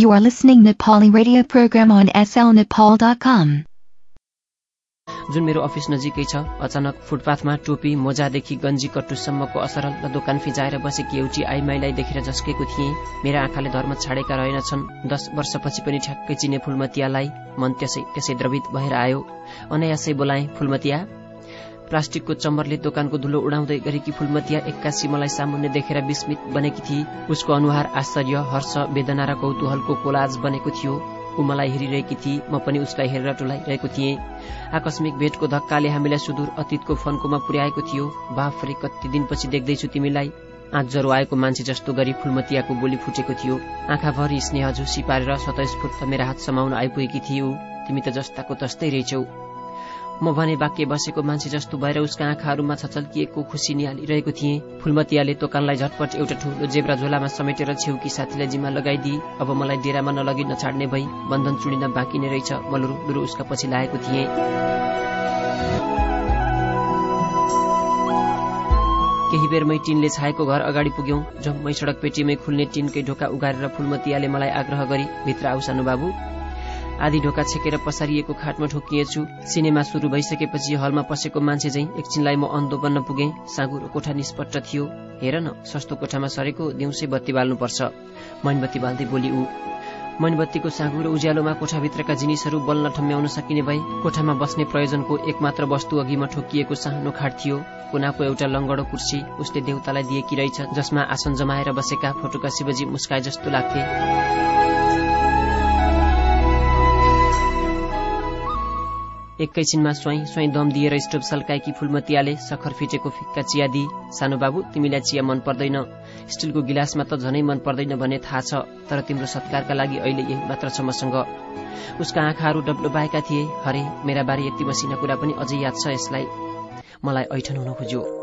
You are listening Nepali radio program on slnepal.com. जुन मेरो office नजिकै छ अचानक फुटपाथमा टोपी मोजादेखि गन्जी कट्टुसम्मको असरल र दोकान फिजाएर बसेकी एउटी आइमाईलाई देखेर झस्केको थिएँ। मेरा आँखाले धर्म छाडेका रहेनछन्। दस वर्षपछि पनि ठ्याक्कै चिने फुलमतियालाई मन त्यसै त्यसै द्रवित भएर आयो। अनायासै बोलाएँ फुलमतिया प्लास्टिकको चम्बरले दोकानको धुलो उडाउँदै गरेकी फुलमतिया एक्कासी मलाई सामुन्ने देखेर विस्मित बनेकी थिए। उसको अनुहार आश्चर्य हर्ष वेदना र कौतूहलको कोलाज बनेको थियो। ऊ मलाई हेरिरहेकी थिए म पनि उसलाई हेरेर टोलाइरहेको थिएँ। आकस्मिक भेटको धक्काले हामीलाई सुदूर अतीतको फन्कोमा पुर्याएको थियो। बाफरे कति दिनपछि देख्दैछु तिमीलाई। आँख ज्वरो आएको मान्छे जस्तो गरी फुलमतियाको बोली फुटेको थियो। आँखाभरि स्नेह झुसी पारेर स्वतस्फूर्त मेरा हात समाउन आइपुगेकी थिए तिमी त जस्ताको तस्तै रहेछौ। म भने वाक्य बसेको मान्छे जस्तो भएर उसका आँखाहरूमा छचल्किएको खुसी निहालिरहेको थिएँ। फुलमतियाले दोकानलाई झटपट एउटा ठुलो जेब्रा झोलामा समेटेर छेउकी साथीलाई जिम्मा लगाइदिए अब मलाई डेरामा नलगी नछाड्ने भई बन्धन चुडिन बाँकी नै रहेछ म लुरु उसका पछि लागेको थिएँ। केही बेरमै टिनले छाएको घर अगाडि पुग्यौं जम्मै सड़क पेटीमै खुल्ने टिनकै ढोका उगारेर फुलमतियाले मलाई आग्रह गरी भित्र आउ सानो बाबु आधी ढोका छेकेर पसारिएको खाटमा ठोकिएछु सिनेमा सुरु भइसकेपछि हलमा पसेको मान्छे झैँ एकछिनलाई म अन्धो बन्न पुगेँ। साँगुरो कोठा निष्पट्ट थियो। हेर न सस्तो कोठामा सरेको दिउँसै बत्ती बाल्नुपर्छ। मैनबत्ती बाल्दै बोली ऊ मैनबत्तीको साँगुरो उज्यालोमा कोठाभित्रका जिनिसहरू बल्न ठम्म्याउन सकिने भए कोठामा बस्ने प्रयोजनको एकमात्र वस्तु अघिमा ठोकिएको सानो खाट थियो। कुनाको एउटा लङ्गडो कुर्सी उसले देउतालाई दिएकी रहेछ जसमा आसन जमाएर बसेका फोटोका शिवजी मुस्काए जस्तो लाग्थे। एकैछिनमा स्वाई स्वाई दम दिएर स्टोभ सल्काएकी फुलमतियाले सखर फिटेको फिक्का चिया दिई सानो बाबु तिमीलाई चिया मन पर्दैन। स्टिलको गिलासमा त झनै मन पर्दैन भन्ने थाहा छ तर तिम्रो सत्कारका लागि अहिले यही मात्र छ मसँग। उसका आँखाहरू डब्लुबाएका थिए। हरे मेरा बारे यति मसिना कुरा पनि अझै याद छ यसलाई। मलाई ऐठन हुन खोज्यो।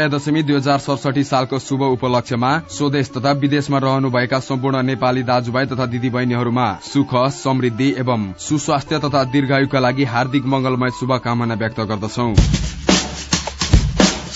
विजया दशमी दुई हजार सडसठी सालको शुभ उपलक्ष्यमा स्वदेश तथा विदेशमा रहनुभएका सम्पूर्ण नेपाली दाजुभाइ तथा दिदीबहिनीहरूमा सुख समृद्धि एवं सुस्वास्थ्य तथा दीर्घायुका लागि हार्दिक मंगलमय शुभकामना व्यक्त गर्दछौ।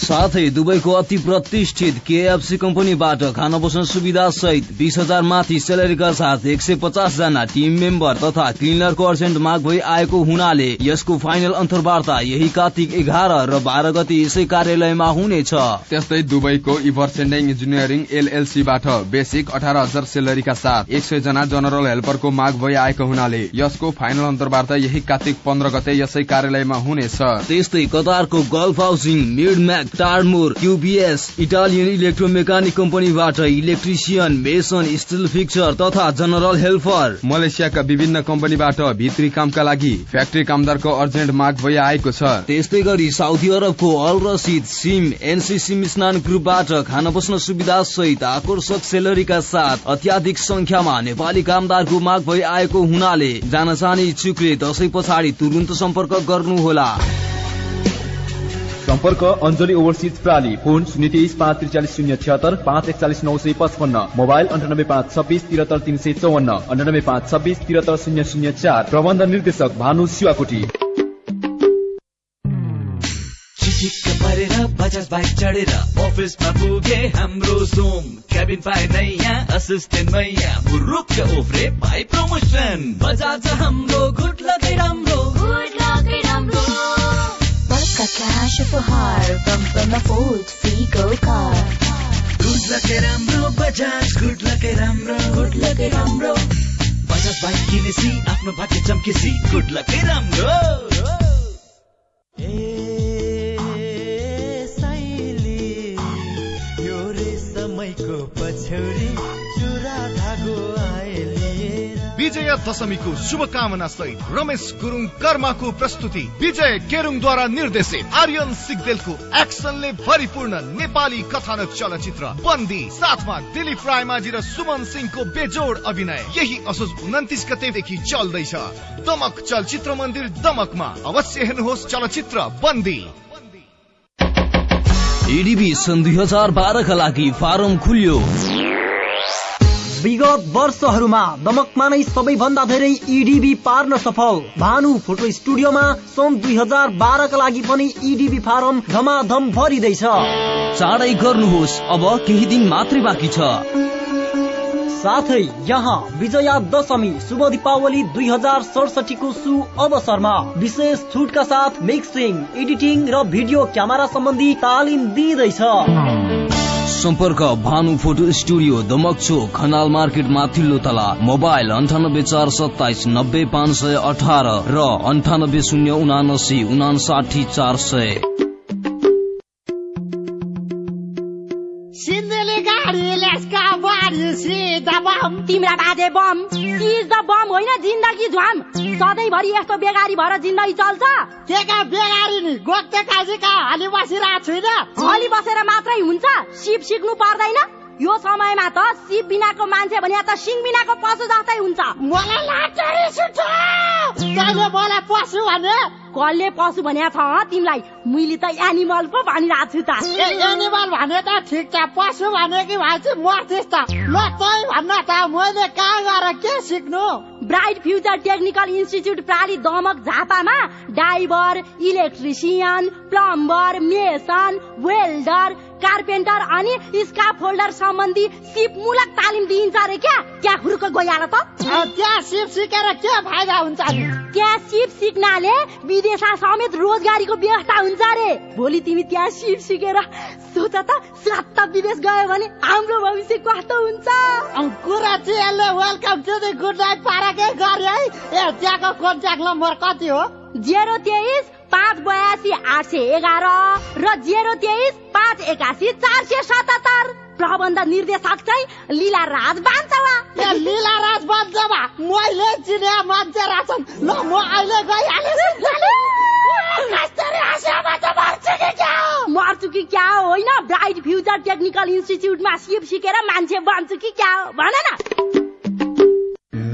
साथै दुबईको अति प्रतिष्ठित केएफसी कम्पनीबाट खाना बस्न सुविधा सहित बीस हजार माथि सेलेरीका साथ एक सय पचास जना टिम मेम्बर तथा क्लिनरको अर्जेन्ट माग भई आएको हुनाले यसको फाइनल अन्तर्वार्ता यही कार्तिक एघार र बाह्र गति यसै कार्यालयमा हुनेछ। त्यस्तै दुबईको इभरसेन्डिङ इन्जिनियरिङ एलएलसीबाट बेसिक अठार हजार सेलरीका साथ एक सय जना जनरल हेल्परको माग भई आएको हुनाले यसको फाइनल अन्तर्वार्ता यही कार्तिक पन्ध्र गते यसै कार्यालयमा हुनेछ। त्यस्तै कतारको गल्फ हाउसिङ मिडम्याक टार्मोर क्युबिएस इटालियन इलेक्ट्रोमेकानिक कम्पनीबाट इलेक्ट्रिसियन मेसन स्टिल फिक्चर तथा जनरल हेल्पर मलेसियाका विभिन्न कम्पनीबाट भित्री कामका लागि फ्याक्ट्री कामदारको अर्जेन्ट माग भई आएको छ। त्यस्तै गरी साउदी अरबको अल रसिद सिम एनसीसी स्नान ग्रुपबाट खान बस्न सुविधा सहित आकर्षक सेलरीका साथ अत्याधिक संख्यामा नेपाली कामदारको माग भई आएको हुनाले जान चाहने इच्छुकले दशैं पछाडि तुरन्त सम्पर्क गर्नुहोला। सम्पर्क अञ्जली ओभरसिज प्राली फोन शून्य तेइस पाँच त्रिचालिस शून्य छिहत्तर पाँच एकचालिस नौ सय पचपन्न मोबाइल अन्ठानब्बे पाँच छब्बिस तिहत्तर तिन सय चौवन्न अन्ठानब्बे पाँच छब्बिस तिहत्तर शून्य शून्य चार प्रबन्ध निर्देशक भानु शिवाकोटी। बजाज बाइक चढेर अफिसमा पुगे हाम्रो जोम क्याबिन पाए नैया असिस्टेन्ट मैया मुरुक्क पाए प्रमोसन बजाज हाम्रो गुड लकै राम्रो। and राम्रो। बड़का क्यास उपहार बम्परमा फोर्ड फ्रीको कार गुड लकै राम्रो बजाज गुड लकै राम्रो। गुड लकै राम्रो। बजाज बाइक किनेसी आफ्नो भाग्य चम्केसी। गुड लकै राम्रो। यो रेशमैको पछ्यौरी चुरा धागो आएलिएर विजय दशमीको शुभकामना सहित रमेश गुरुङ कर्माको प्रस्तुति विजय केरुङद्वारा निर्देशित आर्यन सिगदेलको एक्सनले भरिपूर्ण नेपाली कथानक चलचित्र बन्दी साथमा दिलीप रायमाझी र सुमन सिंहको बेजोड अभिनय यही असोज उन्तिस गतेदेखि चल्दैछ दमक चलचित्र मन्दिर दमकमा अवश्य हेर्नुहोस् चलचित्र बन्दी एडिबी सन् दुई हजार बाह्रका लागि फारम खुल्यो विगत वर्षहरूमा दमकमा नै सबैभन्दा धेरै इडिबी पार्न सफल। भानु फोटो स्टुडियोमा सन् दुई हजार बाह्रका लागि पनि इडिबी फारम धमाधम भरिँदैछ। चाँडै गर्नुहोस् अब केही दिन मात्रै बाँकी छ। साथै यहाँ विजया दशमी शुभ दीपावली दुई हजार सडसठीको सु अवसरमा। विशेष छुटका साथ मिक्सिङ एडिटिङ र भिडियो क्यामेरा सम्बन्धी तालिम दिइँदैछ। सम्पर्क Bhanu photo studio Damak Chowk Khanal market माथिल्लो तला मोबाइल अन्ठानब्बे चार सत्ताइस नब्बे पाँच सय अठार र अन्ठानब्बे शून्य उनासी उनासाठी चार सय। सिधा बम तिम्रा बाजे बम। चिज त बम होइन जिन्दगी झ्वाम सधैँभरि यस्तो बेगारी भएर जिन्दगी चल्छ। के का बेगारी नि? गोक्ते काजीका हली बसिरहेको छुइनँ हली बसेर मात्रै हुन्छ। सिप सिक्नु पर्दैन। यो समयमा त सिप बिनाको मान्छे भने त सिङ बिनाको पशु जस्तै हुन्छ। मलाई पशु भने? कसले पशु भनेको छ तिमीलाई? मैले त एनिमल पो भनिरहेको छु त। एनिमल भने त ठिक छ पशु भने कि भए चाहिँ मर्थिस् त। ल तै भन्न त मैले कहाँ गएर के सिक्नु? ब्राइट फ्युचर टेक्निकल इन्स्टिच्युट प्राली Damak झापामा driver electrician plumber mason welder carpenter अनि स्काफ होल्डर सम्बन्धी सिपमूलक तालिम दिइन्छ अरे क्या? क्या खुर्को गइहाल त त्यहाँ सिप सिकेर के फाइदा हुन्छ? त्यहाँ सिप सिक्नाले विदेशमा समेत रोजगारीको व्यवस्था हुन्छ अरे। भोलि तिमी त्यहाँ सिप सिकेर सोच त स्वात्त विदेश गयो भने हाम्रो भविष्य कस्तो हुन्छ? कुरा चाहिँ welcome to the good night पाराकै गरे है। ए त्यहाँको कन्ट्याक्ट नम्बर कति हो? जेरो तेइस पाँच बयासी आठ सय एघार र जेरो तेइस पाँच एकासी चार सय सतहत्तर। प्रबन्ध निर्देशक चाहिँ लीला राज बान्छवा। लीला राज बान्छवा मैले चिने मान्छे रहेछन् ल म अहिले गइहालेँ। मर्छु कि क्या? हो होइन? ब्राइट फ्युचर टेक्निकल इन्स्टिच्युटमा सिप सिकेर मान्छे बन्छु कि क्या? हो भन न।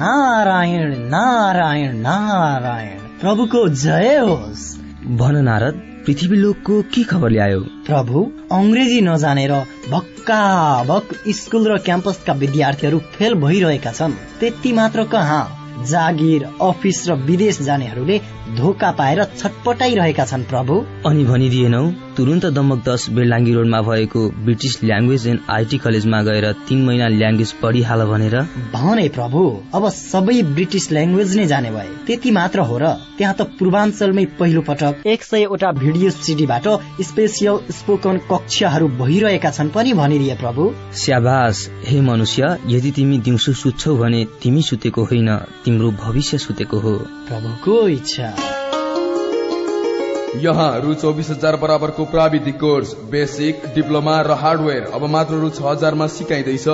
नारायण नारायण नारायण। प्रभुको जय होस्। भन नारद पृथ्वी लोकको के खबर ल्यायो? प्रभु अङ्ग्रेजी नजानेर भक्का भक स्कुल र क्याम्पसका विद्यार्थीहरू फेल भइरहेका छन्। त्यति मात्र कहाँ जागिर अफिस र विदेश जानेहरूले धोका पाएर छटपटाइरहेका छन् प्रभु। अनि भनिदिएनौ तुरन्त दमक दस बेलाङ्गी रोडमा भएको ब्रिटिस ल्याङ्ग्वेज एन्ड आइटी कलेजमा गएर तीन महिना ल्याङ्ग्वेज पढिहाल भनेर। भने प्रभु अब सबै ब्रिटिस ल्याङ्ग्वेज नै जाने भए। त्यति मात्र हो र त्यहाँ त पूर्वाञ्चलमै पहिलो पटक एक सयवटा भिडियो सिडीबाट स्पेसियल स्पोकन कक्षाहरू भइरहेका छन् पनि भनिदिए प्रभु। स्याबास हे मनुष्य यदि तिमी दिउँसो सुत्छौ भने तिमी सुतेको होइन तिम्रो भविष्य सुतेको हो। प्रभुको इच्छा। यहाँ रु चौबिस हजार बराबरको प्राविधिक कोर्स बेसिक डिप्लोमा र हार्डवेयर अब मात्र रु छ हजारमा सिकाइँदैछ।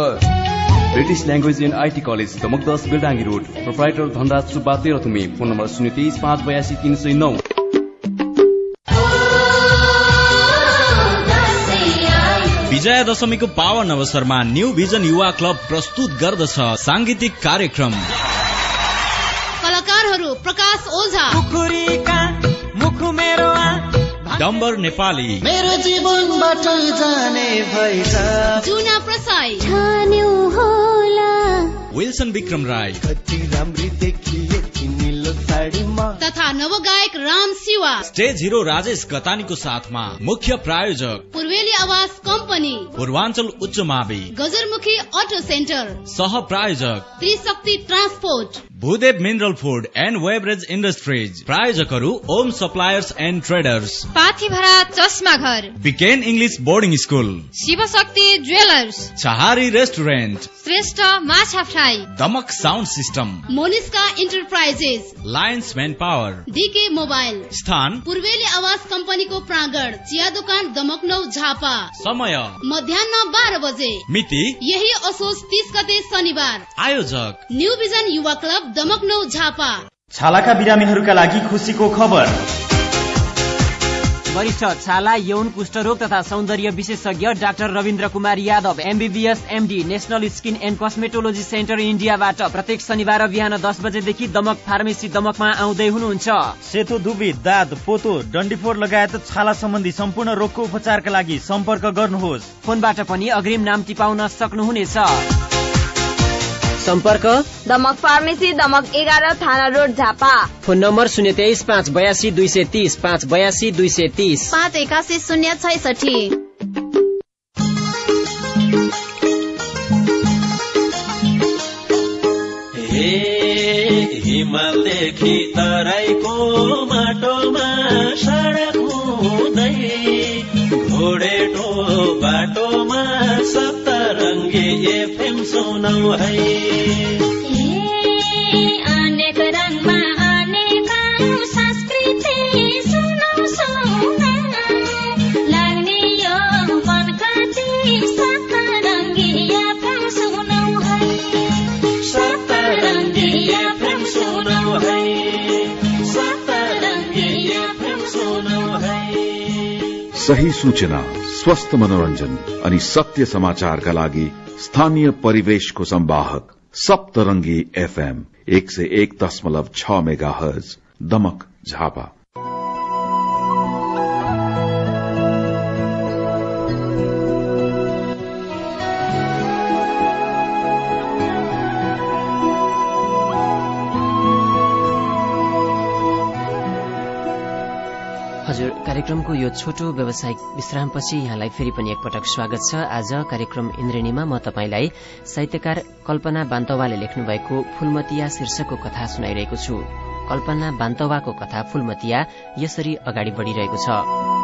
British language and IT college दमकदस Beldangi road. Proprietor Dhanraj Subba तेह्र तुमी फोन नम्बर शून्य तेइस पाँच बयासी तिन सय नौ। विजया दशमीको पावन अवसरमा न्यू भिजन युवा क्लब प्रस्तुत गर्दछ साङ्गीतिक कार्यक्रम। कलाकारहरू प्रकाश ओझा। डम्बर नेपाली। मेरो जीवनबाट जाने भएछ। जुना प्रसाई होला। विल्सन विक्रम राई कति राम्री देखिए साडीमा। तथा राम शिवा स्टेज हिरो राजेश गतानीको साथमा मुख्य प्रायोजक। पूर्वेली आवास कम्पनी पूर्वाञ्चल उच्च मावि। गजरमुखी अटो सेन्टर सह प्रायोजक। Trishakti transport Bhudev mineral food and beverage industries प्रायोजकहरू Om suppliers and traders Pathibhara चस्मा घर। बिकेन English boarding school Shivshakti jewellers Chhahari restaurant Shrestha माछा fry. Damak sound system Moniska enterprises lions man power DK mobile. स्थान। पूर्वेली आवास कम्पनीको प्राङ्गण चिया दोकान दमकनौ झापा। समय। मध्याह बाह्र बजे। मिति। यही असोज तीस गते शनिबार। आयोजक। न्यू भिजन युवा क्लब दमकनौ झापा। छालाका बिरामीहरूका लागि खुसीको खबर। वरिष्ठ छाला यौन कुष्ठरोग तथा सौन्दर्य विशेषज्ञ doctor Rabindra Kumar Yadav MBBS MD national skin and cosmetology centre इन्डियाबाट प्रत्येक शनिबार बिहान दस बजेदेखि दमक फार्मेसी दमकमा आउँदै हुनुहुन्छ। सेतो दुबी दाद पोतो डन्डीफोर लगायत छाला सम्बन्धी सम्पूर्ण रोगको उपचारका लागि सम्पर्क गर्नुहोस्। फोनबाट पनि अग्रिम नाम टिपाउन सक्नुहुनेछ। सम्पर्क? दमक फार्मेसी दमक एघार थाना रोड झापा। फोन नम्बर शून्य तेइस पाँच बयासी दुई सय तिस पाँच बयासी दुई सय तिस। पाँच एकासी शून्य छैसठी। हिमालदेखि तराईको माटोमा सडक हुँदै घोडेटो बाटोमा सप्तरङ्गी एफएम सुनौ है। अनेक रङमा अनेक संस्कृति सुनौ सुनौ। लाग्ने यो मन कति सतरङ्गी एफएम सुनौ है। सप्तरङ्गी एफएम सुनौ है। सप्तरङ्गी एफएम सुनौ है। सही सूचना स्वस्थ मनोरञ्जन अनि सत्य समाचारका लागि स्थानीय परिवेश को संवाहक सप्तरंगी एफएम एक से एक दशमलव छ मेगा हर्ज दमक, झापा। कार्यक्रमको यो छोटो व्यावसायिक विश्रामपछि यहाँलाई फेरि पनि एकपटक स्वागत छ। आज कार्यक्रम इन्द्रेणीमा म तपाईँलाई साहित्यकार कल्पना बान्तवाले लेख्नुभएको फुलमतिया शीर्षकको कथा सुनाइरहेको छु। कल्पना बान्तवाको कथा फुलमतिया यसरी अगाडि बढ़िरहेको छ।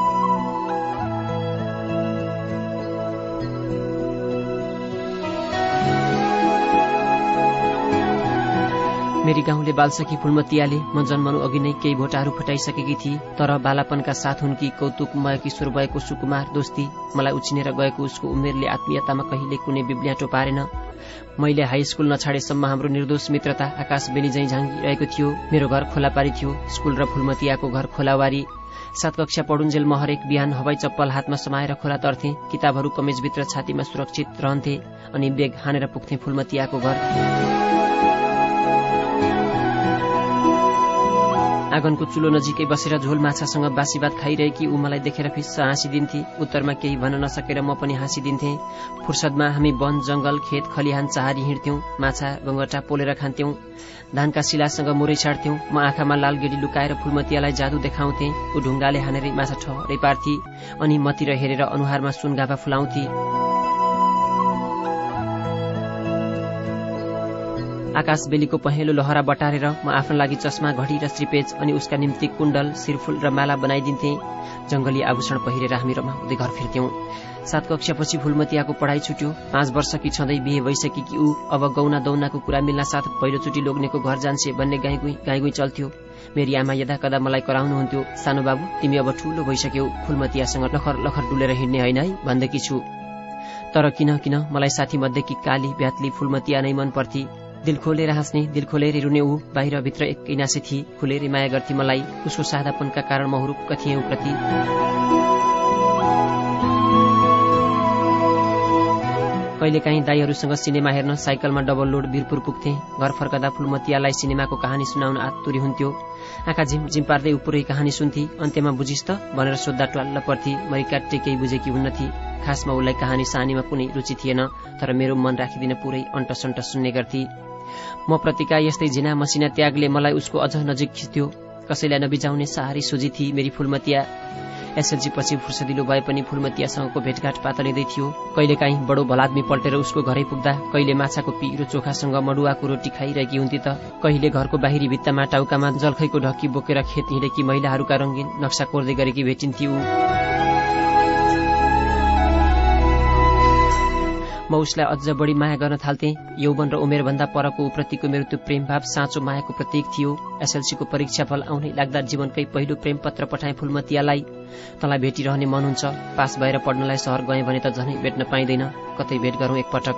मेरी गाउँले बालसकी फुलमतियाले म जन्मनु अघि नै केही भोटाहरू फटाइसकेकी थिए तर बालापनका साथ उनकी कौतुकमय किशोर भएको सुकुमार दोस्ती मलाई उछिनेर गएको उसको उमेरले आत्मीयतामा कहिले कुनै बिब्ल्याटो पारेन। मैले हाई स्कूल नछाडेसम्म हाम्रो निर्दोष मित्रता आकाश झैँ झाँगिरहेको थियो मेरो घर खोलापारी थियो स्कूल र फुलमतियाको घर खोलावारी। सात कक्षा पढुन्जेल म हरेक बिहान हवाई चप्पल हातमा समाएर खोला तर्थे किताबहरू कमेजभित्र छातीमा सुरक्षित रहन्थे अनि बेग हानेर पुग्थे फुलमतियाको घर। आँगनको चुलो नजिकै बसेर झोल माछासँग बासीबात खाइरहेकी ऊ मलाई देखेर फिस्स हाँसिदिन्थे। उत्तरमा केही भन्न नसकेर म पनि हाँसिदिन्थे। फुर्सदमा हामी वन जंगल खेत खलिहान चाहारी हिँड्थ्यौं माछा गंगटा पोलेर खान्थ्यौं। धानका शिलासँग मुरै छाड्थ्यौं। म आँखामा लाल गेडी लुकाएर फुलमतियालाई जादु देखाउँथे। ऊ ढुङ्गाले हानेरै माछा ठहरै पार्थे अनि मतिर हेरेर अनुहारमा सुनगाभा फुलाउँथे। आकाश बेलीको पहेँलो लहरा बटारेर म आफ्नो लागि चस्मा घडी र श्रीपेज अनि उसका निम्ति कुण्डल शिरफुल र माला बनाइदिन्थे। जंगली आभूषण पहिरेर हामी रमाउँदै घर फिर्थ्यौं सात कक्षापछि फुलमतियाको पढाइ छुट्यो। पाँच वर्षकी छँदै बिहे भइसकेकी ऊ अब गौना दौनाको कुरा मिल्न साथ पहिलोचोटि लोग्नेको घर जान्छे भन्ने गाईगुई गाईगुई चल्थ्यो। मेरी आमा यदा कदा मलाई कराउनुहुन्थ्यो सानो बाबु तिमी अब ठूलो भइसक्यौ फुलमतियासँग लखर लखर डुलेर हिँड्ने होइन है? भन्दैकी छु। तर किन किन मलाई साथी मध्येकी काली ब्यातली फुलमतिया नै मन पर्थे। दिल खोलेर हाँस्ने दिल खोलेर रुने ऊ बाहिरभित्र एकै नासे थिए। खुलेर माया गर्थे मलाई उसको सादापनका कारण म हुरुक्क थिएँ प्रति कहिलेकाहीँ दाईहरूसँग सिनेमा हेर्न साइकलमा डबल लोड बिरपुर पुग्थे। घर फर्कदा फुलमतियालाई सिनेमाको कहानी सुनाउन आतुरी हुन्थ्यो। आँखा झिम झिम पार्दै पुरै कहानी सुन्थे। अन्त्यमा बुझिस् त भनेर सोद्धा ट्वाल्ल पर्थी मरिकाट्टे केही बुझेकी हुन्नथे खासमा उसलाई कहानी सानीमा कुनै रुचि थिएन तर मेरो मन राखिदिन पुरै अन्तसन्ट सुन्ने गर्थे। म प्रतिका यस्तै झिना मसिना त्यागले मलाई उसको अझ नजिक खिच्थ्यो। कसैलाई नबिजाउने सहारी सोझी थिए मेरी फुलमतिया। एसएलजी पछि फुर्सदिलो भए पनि फुलमतियासँगको भेटघाट पातलिँदै थियो। कहिलेकाहीँ बडो भलादमी पल्टेर उसको घरै पुग्दा कहिले माछाको पिरो चोखासँग मडुवाको रोटी खाइरहेकी हुन्थे त। कहिले घरको बाहिरी भित्तामा टाउकामा जलखैको ढक्की बोकेर खेत हिँडेकी महिलाहरूका रङ्गीन नक्सा कोर्दै गरेकी भेटिन्थे म उसलाई अझ बढी माया गर्न थाल्थे। यौवन र उमेरभन्दा परको उप्रतिको मेरो त्यो प्रेम भाव साँचो मायाको प्रतीक थियो। एसएलसीको परीक्षा फल आउनै लाग्दा जीवनकै पहिलो प्रेम पत्र पठाए फुलमतियालाई। तँलाई भेटिरहने मन हुन्छ। पास भएर पढ्नलाई सहर गएँ भने त झनै भेट्न पाइँदैन। कतै भेट गरौँ एकपटक।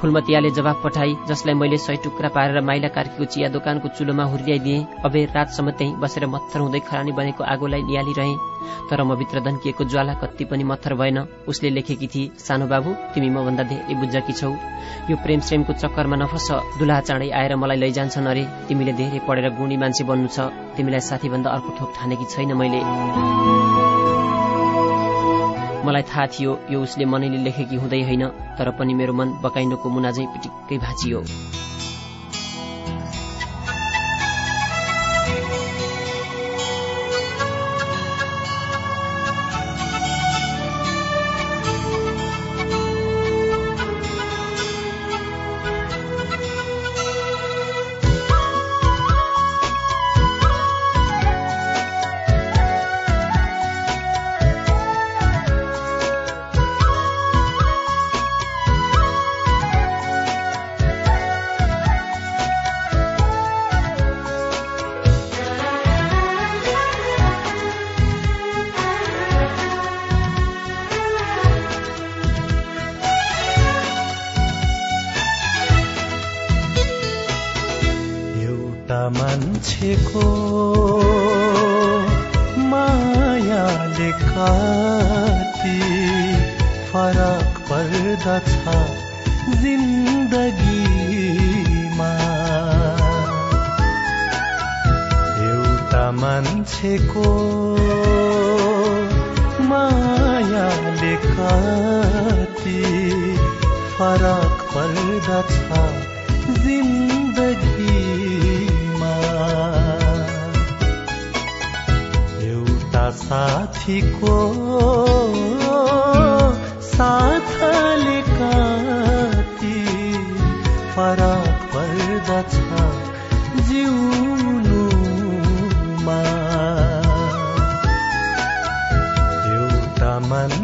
फुलमतियाले जवाफ पठाई जसलाई मैले सय टुक्रा पारेर माइला कार्कीको चिया दोकानको चुलोमा हुर्याइदिएँ। अबेर रातसम्म त्यहीँ बसेर मत्थर हुँदै खरानी बनेको आगोलाई निहालिरहे। तर म भित्र धन्किएको ज्वाला कति पनि मत्थर भएन। उसले लेखेकी थिए सानो बाबु तिमी मभन्दा धेरै बुझकी छौ। यो प्रेम श्रेमको चक्करमा नफस दुला चाँडै आएर मलाई लैजान्छन् अरे। तिमीले धेरै पढेर गुणी मान्छे बन्नु छ। तिमीलाई साथीभन्दा अर्को थोक ठानेकी छैन मैले। मलाई थाहा थियो यो उसले मनैले लेखेकी हुँदै होइन तर पनि मेरो मन बकाइनोको मुना झैँ पिटिक्कै भाँचियो।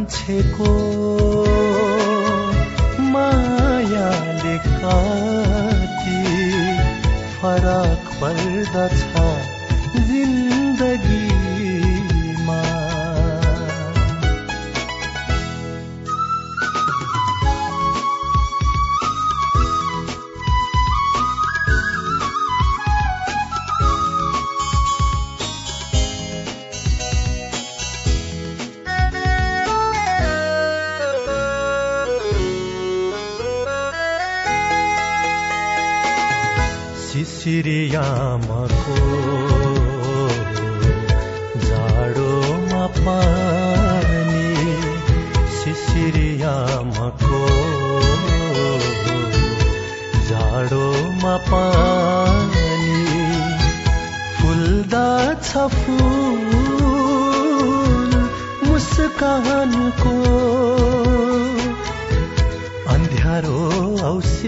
मान्छेको मायाले कति फरक पर्दछ।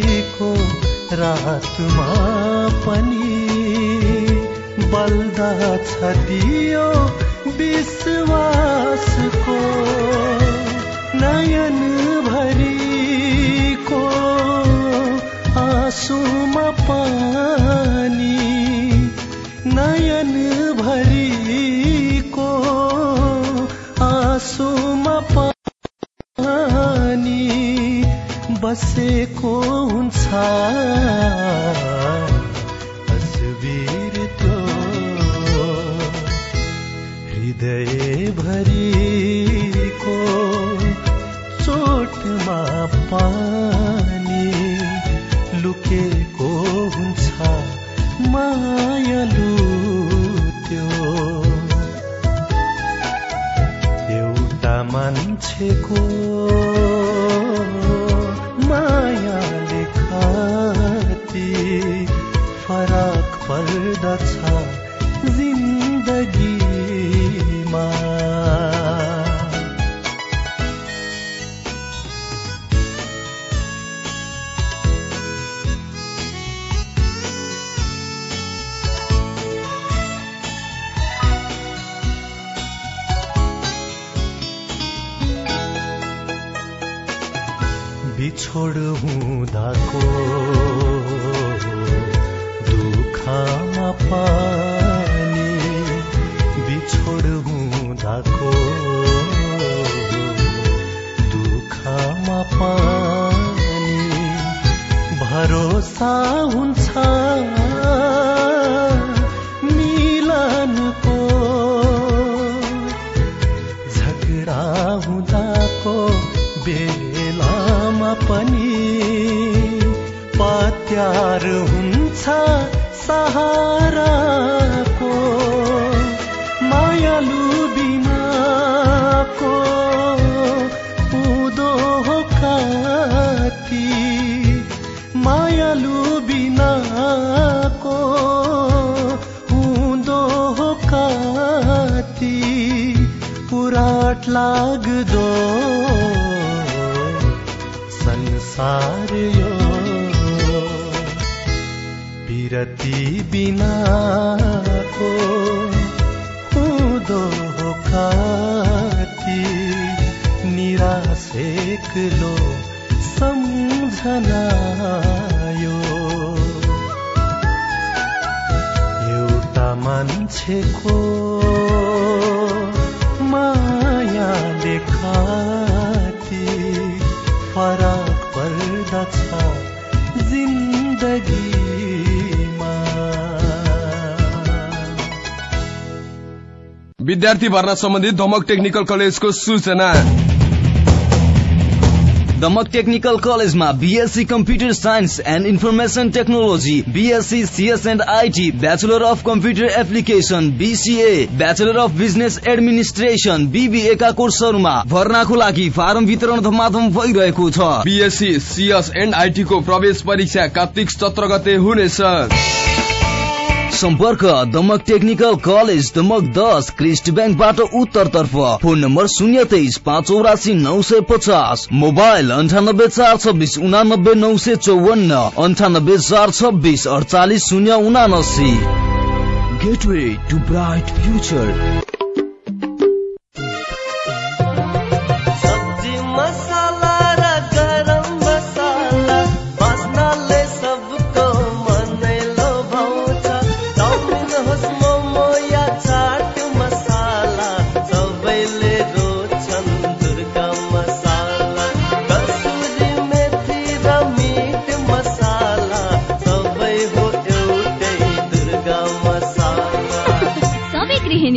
औसीको रातमा पनि बल्दछ दियो विश्वासको नयन भरिको आँसुमा पानी नयन भरिको आँसुमा पानी बसेको हुन्छ। तस्बिर त्यो हृदय भरिको चोटमा पानी लुकेको हुन्छ। मायालु त्यो एउटा मान्छेको पुराट लाग्दो संसार यो। विरति बिनाको हुँदो कति निराश एक्लो सम्झना यो एउटा मान्छेको मायाले कति फरक पर्दछ जिन्दगीमा। विद्यार्थी भर्ना सम्बन्धी धमक टेक्निकल कलेजको सूचना। दमक टेक्निकल कलेजमा BSc computer science and information technology BSc CS and IT bachelor of computer application BCA bachelor of business administration BBA का कोर्सहरूमा भर्नाको लागि फारम वितरण धमाधम भइरहेको छ। बिएससी सिएस एन्ड आइटी को प्रवेश परीक्षा कार्तिक सत्र गते हुनेछ। सम्पर्क दमक टेक्निकल कलेज दमक दस क्रिस्ट ब्याङ्कबाट उत्तरतर्फ। फोन नम्बर शून्य तेइस पाँच चौरासी नौ सय पचास। मोबाइल अन्ठानब्बे चार छब्बिस उनानब्बे नौ सय चौवन्न। अन्ठानब्बे चार छब्बिस अडचालिस शून्य उनासी। गेटवे टु ब्राइट फ्युचर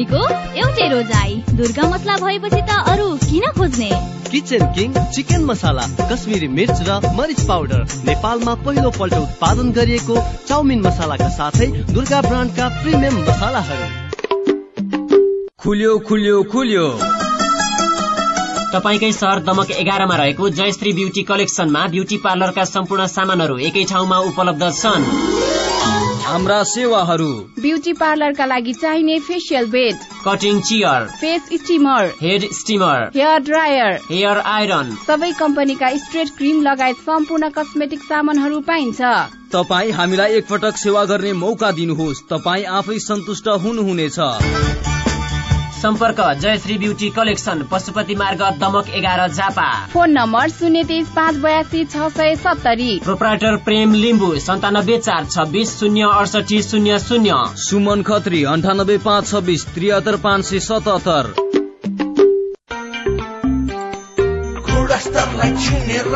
गृहिणीको एउटै रोजाइ दुर्गा मसला भएपछि त अरू किन खोज्ने? Kitchen king chicken masala Kashmiri मिर्च र मरिच पाउडर नेपालमा पहिलो पल्ट उत्पादन गरिएको चाउमिन मसालाका साथै दुर्गा ब्रान्डका प्रिमियम मसालाहरू। खुल्यो खुल्यो खुल्यो। तपाईँकै सहर दमक एघारमा रहेको जयश्री ब्युटी कलेक्सनमा ब्युटी पार्लरका सम्पूर्ण सामानहरू एकै ठाउँमा उपलब्ध छन्। हाम्रा सेवाहरू। ब्युटी पार्लरका लागि चाहिने facial bed cutting chair face steamer head steamer hair dryer hair iron सबै कम्पनीका स्ट्रेट क्रिम लगायत सम्पूर्ण कस्मेटिक सामानहरू पाइन्छ। तपाईँ हामीलाई एकपटक सेवा गर्ने मौका दिनुहोस्। तपाईँ आफै सन्तुष्ट हुनुहुनेछ। सम्पर्क जयश्री ब्युटी कलेक्सन पशुपति मार्ग दमक एघार झापा। फोन नम्बर शून्य तेइस पाँच बयासी छ सय सत्तरी। प्रोपराइटर प्रेम लिम्बू सन्तानब्बे चार छब्बिस शून्य अडसठी शून्य शून्य। सुमन खत्री अन्ठानब्बे पाँच छब्बिस त्रिहत्तर पाँच सय सतहत्तर। गुणस्तरलाई चिनेर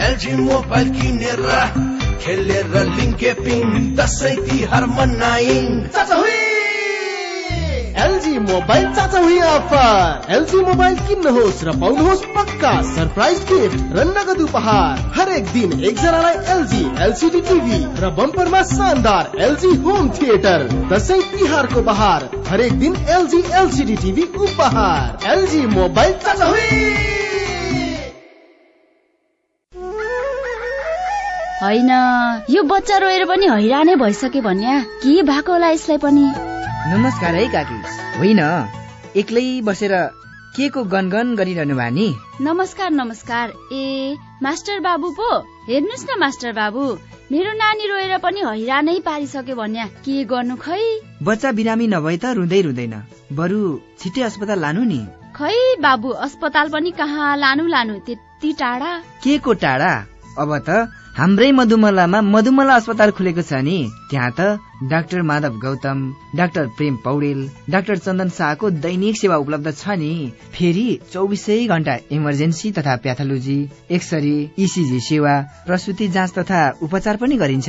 एलजी मोबाइल किनेर खेलेर लिङ्के पिङ दसैँ तिहार मनाइन्। एलजी मोबाइल चाचा हुई अफर एलजी मोबाइल किन्नुहोस् र पाउनुहोस् पक्का। सरप्राइज गिफ्ट र नगद उपहार हरेक दिन एकजनालाई एलजी एलसिडी टिभी र बम्परमा शानदार एलजी होम थिएटर दसैँ तिहारको बहार हरेक दिन एलजी एलसिडी टिभी उपहार। एलजी मोबाइल चाचा हुई। होइन यो बच्चा रोएर पनि हैरानै भइसक्यो भन्या। के भएको होला यसलाई पनि? नमस्कार है काकी। होइन एक्लै बसेर के को गनगन गरिरहनु भयो नि? नमस्कार नमस्कार। ए मास्टर बाबु पो। हेर्नुहोस् न मास्टर बाबु। मेरो नानी रोएर पनि हैरानै पारिसक्यो भन्या के गर्नु खै? बच्चा बिरामी नभए त रुँदै रुँदैन। बरु छिट्टै अस्पताल लानु नि? खै बाबु अस्पताल पनि कहाँ लानु लानु त्यति टाढा? के को टाढा? अब त हाम्रै मधुमलामा मधुमला अस्पताल खुलेको छ नि। त्यहाँ त डाक्टर माधव गौतम डाक्टर प्रेम पौडेल डाक्टर चन्दन शाहको दैनिक सेवा उपलब्ध छ नि। फेरि चौबिसै घण्टा इमर्जेन्सी तथा प्याथोलोजी एक्सरे इसिजी सेवा प्रसुति जाँच तथा उपचार पनि गरिन्छ।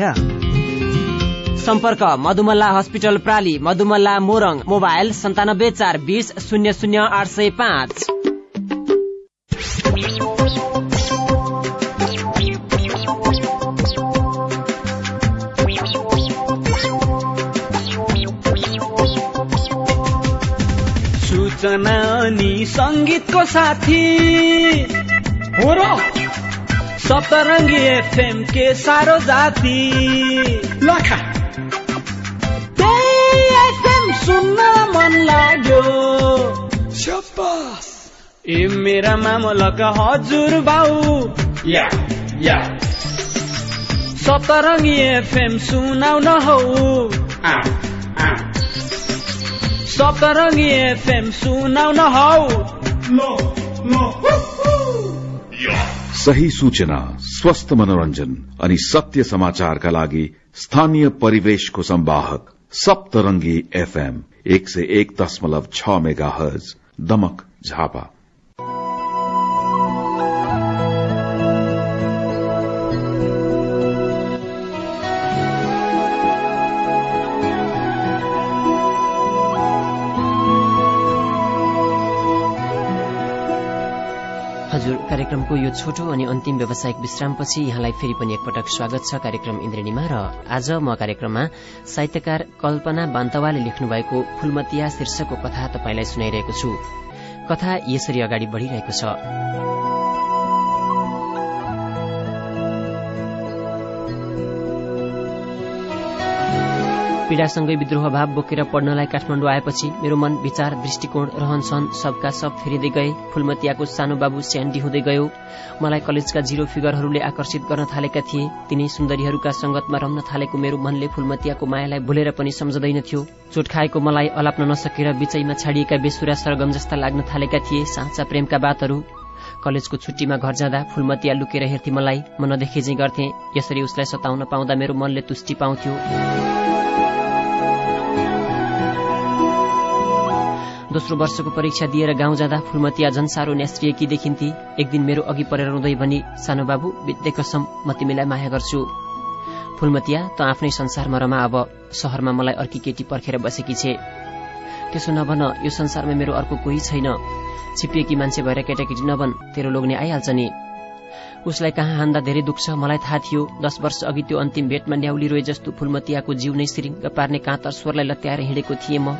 सम्पर्क मधुमल्ला हस्पिटल प्राली मधुमल्ला मोरङ मोबाइल सन्तानब्बे चार बिस शून्य शून्य आठ सय पाँच। सूचना अनि सङ्गीतको साथी। हो र? सप्तरङ्गी एफएम के सारो जाति। लखा। एफएम सुन्न मन लाग्यो। ए मेरा मामलका हजुर बाउ। या या। सप्तरङ्गी एफएम सुनाउन हौ। सप्तरङ्गी एफएम सुनाउन हौ सही सूचना स्वस्थ मनोरञ्जन अनि सत्य समाचारका लागि स्थानीय परिवेशको संवाहक सप्तरङ्गी एफएम एक सय एक दशमलव छ मेगा हर्ज दमक झापा। हजुर कार्यक्रमको यो छोटो अनि अन्तिम व्यावसायिक विश्रामपछि यहाँलाई फेरि पनि एकपटक स्वागत छ कार्यक्रम इन्द्रेणीमा र आज म कार्यक्रममा साहित्यकार कल्पना बान्तवाले लेख्नु भएको फुलमतिया शीर्षकको कथा तपाईँलाई सुनाइरहेको छु। कथा यसरी अगाडि बढ़िरहेको छ। पीडासँगै विद्रोह भाव बोकेर पढ्नलाई काठमाडौँ आएपछि मेरो मन विचार दृष्टिकोण रहन सहन सबका सब फेरिँदै गए। फुलमतियाको सानो बाबु स्यान्डी हुँदै गयो। मलाई कलेजका जिरो फिगरहरूले आकर्षित गर्न थालेका थिए। तिनी सुन्दरीहरूका संगतमा रम्न थालेको मेरो मनले फुलमतियाको मायालाई भुलेर पनि सम्झँदैनथ्यो चोट खाएको मलाई अलाप्न नसकेर बिचैमा छाडिएका बेसुरा सरगम जस्ता लाग्न थालेका थिए। साँचा प्रेमका बातहरू। कलेजको छुट्टीमा घर जाँदा फुलमतिया लुकेर हेर्थे मलाई। म नदेखे चाहिँ गर्थे। यसरी उसलाई सताउन पाउँदा मेरो मनले तुष्टि पाउँथ्यो। दोस्रो वर्षको परीक्षा दिएर गाउँ जाँदा फुलमतिया झन् साह्रो न्यास्रिएकी देखिन्थे। एक दिन मेरो अघि परेर रुँदै भनी सानो बाबु विद्य कसम म तिमीलाई माया गर्छु। फुलमतिया त आफ्नै संसारमा रमा अब। सहरमा मलाई अर्की केटी पर्खेर बसेकी छे। त्यसो नभन यो संसारमा मेरो अर्को कोही छैन। छिपिएकी मान्छे भएर केटाकेटी नबन तेरो लोग्ने आइहाल्छ नि। उसलाई कहाँ हान्दा धेरै दुख्छ मलाई थाहा थियो। दस वर्ष अघि त्यो अन्तिम भेटमा न्याउली रोए जस्तो फुलमतियाको जिउ नै सिरिङ्ग पार्ने काँतर स्वरलाई लत्याएर हिँडेको थिएँ म।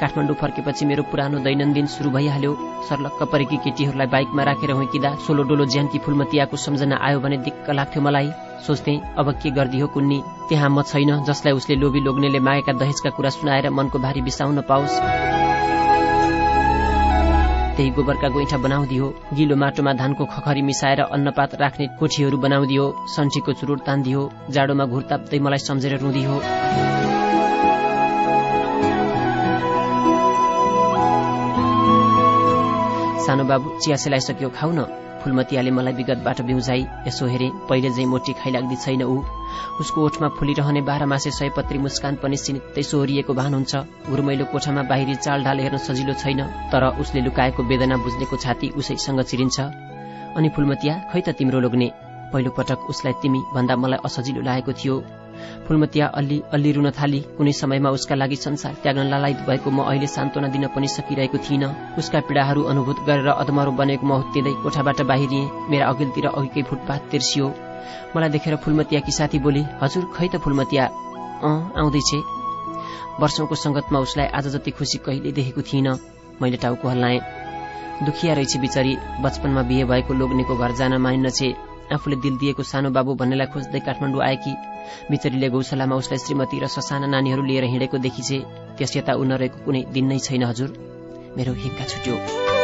काठमाडौँ फर्केपछि मेरो पुरानो दैनन्दिन शुरू भइहाल्यो। सर्लक्क परेकी केटीहरूलाई बाइकमा राखेर हुँकिँदा सोलो डोलो ज्यान्की फुलमतियाको सम्झना आयो भने दिक्क लाग्थ्यो मलाई। सोच्थे अब के गरिदियो कुन्नी? त्यहाँ म छैन जसलाई उसले लोभी लोग्नेले मागेका दहेजका कुरा सुनाएर मनको भारी बिसाउन पाओस्। त्यही गोबरका गोइठा बनाउँदियो। गिलो माटोमा धानको खखरी मिसाएर अन्नपात राख्ने कोठीहरू बनाउँदियो। सन्ठीको चुरोट तान्दियो। जाडोमा घुर ताप्दै मलाई सम्झेर रुँदियो। सानो बाबु चिया सेलाइसक्यो खाउ न। फुलमतियाले मलाई विगतबाट बिउजाई यसो हेरे पहिले झै मोटी खाइलाग्दी छैन ऊ। उसको ओठमा फुलिरहने बाह्र मासे सयपत्री मुस्कान पनि सिनित्तै सोहोरिएको भान हुन्छ। गुरुमैलो कोठामा बाहिरी चाल ढाल हेर्न सजिलो छैन तर उसले लुकाएको वेदना बुझ्नेको छाती उसैसँग चिरिन्छ अनि फुलमतिया खै त तिम्रो लोग्ने? पहिलो पटक उसलाई तिमी भन्दा मलाई असजिलो लागेको थियो। फुलमतिया अल्ली अल्ली रुन थाली। कुनै समयमा उसका लागि संसार त्याग्न लालायत भएको म अहिले सान्त्वना दिन पनि सकिरहेको थिइनँ। उसका पीडाहरू अनुभूत गरेर अधमरो बनेको म हुत्तिँदै कोठाबाट बाहिरिए। मेरा अघिल्तिर अघिकै फुटपाथ तिर्सियो। मलाई देखेर फुलमतियाकी साथी बोली हजुर खै त फुलमतिया? अँ आउँदैछे। वर्षौंको संगतमा उसलाई आज जति खुसी कहिले देखेको थिइनँ। मैले टाउको हल्लाएँ। दुखिया रहेछ बिचरी। बचपनमा बिहे भएको लोग्नेको घर जान मानिनछे। आफूले दिल दिएको सानो बाबु भन्नेलाई खोज्दै काठमाडौँ आएकी बिचरीले गौशालामा उसलाई श्रीमती र ससाना नानीहरू लिएर हिँडेको देखिछे त्यस यता उ नरहेको कुनै दिन नै छैन हजुर। मेरो हिक्का छुट्यो।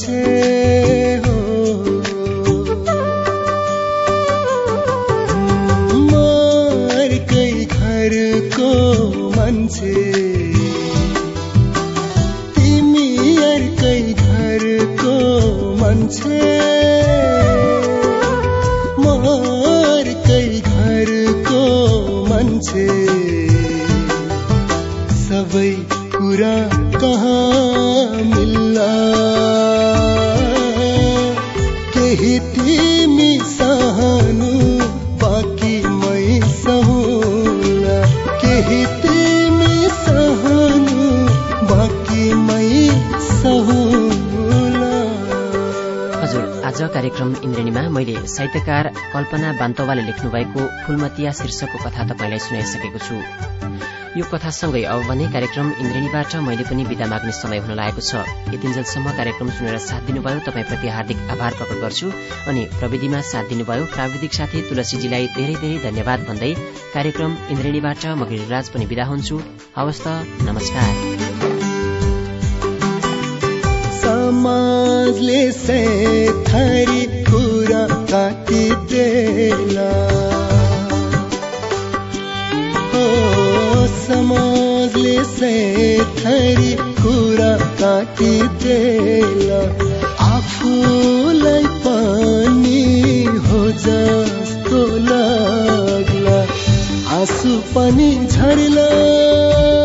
मान्छे हो। म अर्कै घरको मान्छे तिमी अर्कै घरको मान्छे कार्यक्रम इन्द्रेणीमा मैले साहित्यकार कल्पना बान्तवाले लेख्नु भएको फुलमतिया शीर्षकको कथा तपाईँलाई सुनाइसकेको छु। यो कथासँगै अब भने कार्यक्रम इन्द्रेणीबाट मैले पनि विदा माग्ने समय हुन लागेको छ। यतिन्जेलसम्म कार्यक्रम सुनेर साथ दिनुभयो तपाईँप्रति हार्दिक आभार प्रकट गर्छु अनि प्रविधिमा साथ दिनुभयो प्राविधिक साथी तुलसीजीलाई धेरै धेरै धन्यवाद भन्दै कार्यक्रम इन्द्रेणीबाट म गिरिराज पनि विदा हुन्छु। हवस् त नमस्कार। समाजले से थरी कुरा काटिदेला हो समाजले से थरी कुरा काटिदेला आफूलाई पनि हो जस्तो लाग्ला। आँसु पनि झर्ला।